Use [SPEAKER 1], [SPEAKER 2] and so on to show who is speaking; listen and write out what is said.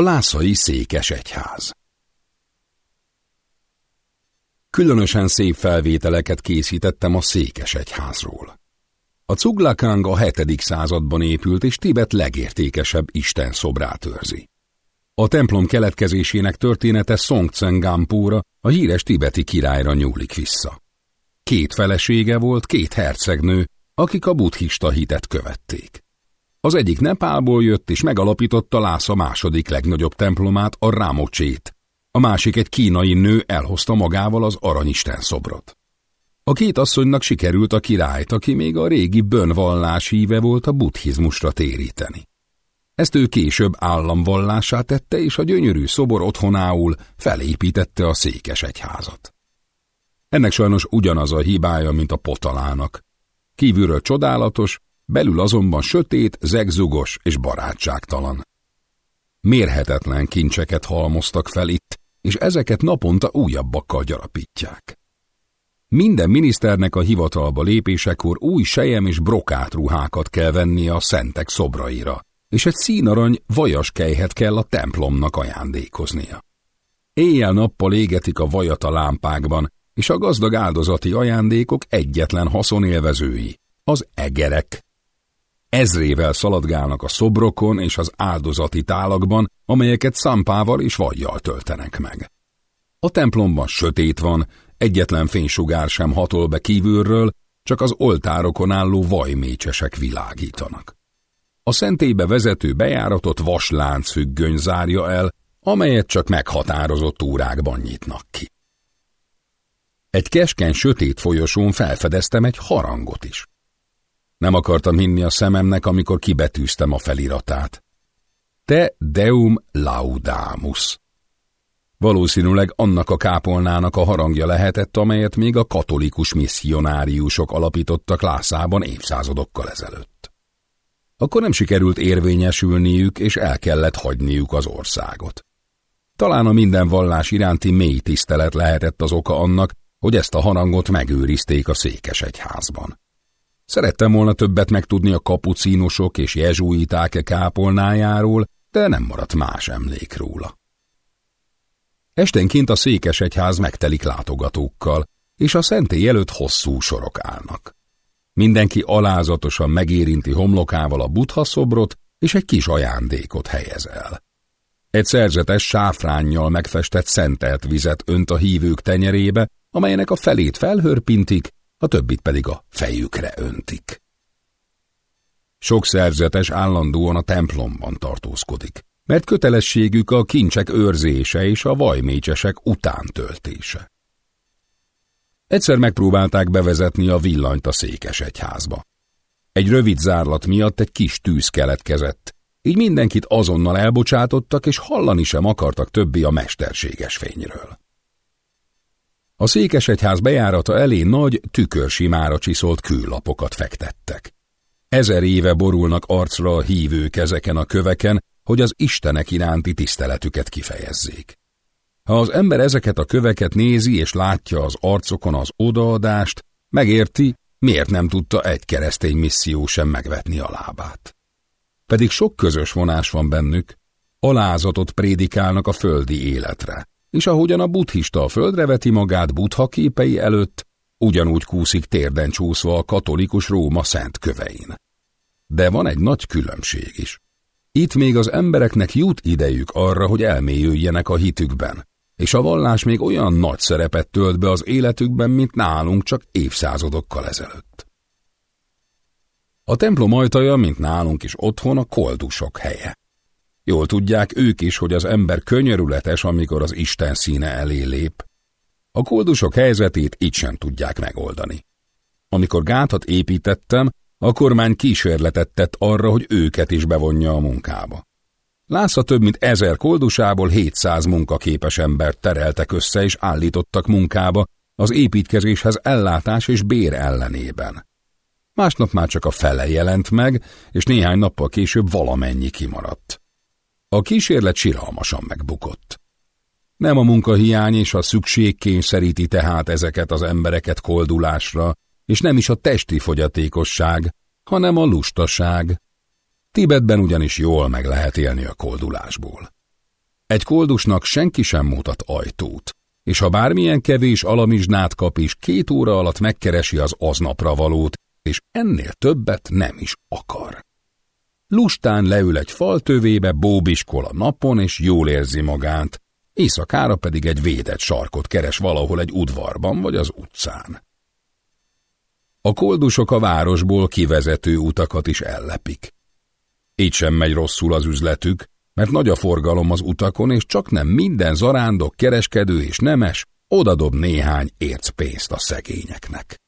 [SPEAKER 1] A Lászai Székes Egyház Különösen szép felvételeket készítettem a Székes Egyházról. A Cuglakang a 7. században épült, és Tibet legértékesebb Isten szobrát őrzi. A templom keletkezésének története Songtsen a híres tibeti királyra nyúlik vissza. Két felesége volt, két hercegnő, akik a buddhista hitet követték. Az egyik Nepálból jött és megalapította Lásza második legnagyobb templomát, a Rámocsét. A másik egy kínai nő elhozta magával az aranyisten szobrot. A két asszonynak sikerült a királyt, aki még a régi bönvallás híve volt a buddhizmusra téríteni. Ezt ő később államvallásá tette, és a gyönyörű szobor otthonául felépítette a székes egyházat. Ennek sajnos ugyanaz a hibája, mint a potalának. Kívülről csodálatos, belül azonban sötét, zegzugos és barátságtalan. Mérhetetlen kincseket halmoztak fel itt, és ezeket naponta újabbakkal gyarapítják. Minden miniszternek a hivatalba lépésekor új sejem és brokát ruhákat kell vennie a szentek szobraira, és egy színarany vajas kejhet kell a templomnak ajándékoznia. Éjjel-nappal égetik a vajat a lámpákban, és a gazdag áldozati ajándékok egyetlen haszonélvezői, az egerek. Ezrével szaladgálnak a szobrokon és az áldozati tálakban, amelyeket szampával és vajjal töltenek meg. A templomban sötét van, egyetlen fénysugár sem hatol be kívülről, csak az oltárokon álló vajmécsesek világítanak. A szentélybe vezető bejáratot vaslánc függöny zárja el, amelyet csak meghatározott órákban nyitnak ki. Egy keskeny sötét folyosón felfedeztem egy harangot is. Nem akartam hinni a szememnek, amikor kibetűztem a feliratát. Te deum laudamus. Valószínűleg annak a kápolnának a harangja lehetett, amelyet még a katolikus misszionáriusok alapítottak Lászában évszázadokkal ezelőtt. Akkor nem sikerült érvényesülniük, és el kellett hagyniuk az országot. Talán a minden vallás iránti mély tisztelet lehetett az oka annak, hogy ezt a harangot megőrizték a székesegyházban. Szerettem volna többet megtudni a kapucínosok és jezsuiták kápolnájáról, de nem maradt más emlék róla. Estenként a székesegyház megtelik látogatókkal, és a szentély előtt hosszú sorok állnak. Mindenki alázatosan megérinti homlokával a buddha szobrot, és egy kis ajándékot helyez el. Egy szerzetes sáfránnyal megfestett szentelt vizet önt a hívők tenyerébe, amelyenek a felét felhörpintik, a többit pedig a fejükre öntik. Sok szerzetes állandóan a templomban tartózkodik, mert kötelességük a kincsek őrzése és a vajmécsesek utántöltése. Egyszer megpróbálták bevezetni a villanyt a székes egyházba. Egy rövid zárlat miatt egy kis tűz keletkezett, így mindenkit azonnal elbocsátottak, és hallani sem akartak többi a mesterséges fényről. A székesegyház bejárata elé nagy, tükörsimára csiszolt küllapokat fektettek. Ezer éve borulnak arcra a hívők ezeken a köveken, hogy az istenek iránti tiszteletüket kifejezzék. Ha az ember ezeket a köveket nézi és látja az arcokon az odaadást, megérti, miért nem tudta egy keresztény misszió sem megvetni a lábát. Pedig sok közös vonás van bennük, alázatot prédikálnak a földi életre, és ahogyan a buddhista a földre veti magát buddha képei előtt, ugyanúgy kúszik térden csúszva a katolikus Róma szent kövein. De van egy nagy különbség is. Itt még az embereknek jut idejük arra, hogy elmélyüljenek a hitükben, és a vallás még olyan nagy szerepet tölt be az életükben, mint nálunk csak évszázadokkal ezelőtt. A templom ajtaja, mint nálunk is otthon, a koldusok helye. Jól tudják ők is, hogy az ember könyörületes, amikor az Isten színe elé lép. A koldusok helyzetét így sem tudják megoldani. Amikor gátat építettem, a kormány kísérletet tett arra, hogy őket is bevonja a munkába. Lásza több mint ezer koldusából 700 munkaképes embert tereltek össze és állítottak munkába az építkezéshez ellátás és bér ellenében. Másnap már csak a fele jelent meg, és néhány nappal később valamennyi kimaradt. A kísérlet siralmasan megbukott. Nem a munkahiány és a szükség kényszeríti tehát ezeket az embereket koldulásra, és nem is a testi fogyatékosság, hanem a lustaság. Tibetben ugyanis jól meg lehet élni a koldulásból. Egy koldusnak senki sem mutat ajtót, és ha bármilyen kevés alamizsnát kap is, két óra alatt megkeresi az aznapra valót, és ennél többet nem is akar. Lustán leül egy faltövébe, bóbiskol a napon, és jól érzi magát, éjszakára pedig egy védett sarkot keres valahol egy udvarban vagy az utcán. A koldusok a városból kivezető utakat is ellepik. Így sem megy rosszul az üzletük, mert nagy a forgalom az utakon, és csak nem minden zarándok, kereskedő és nemes odadob néhány ércpénzt a szegényeknek.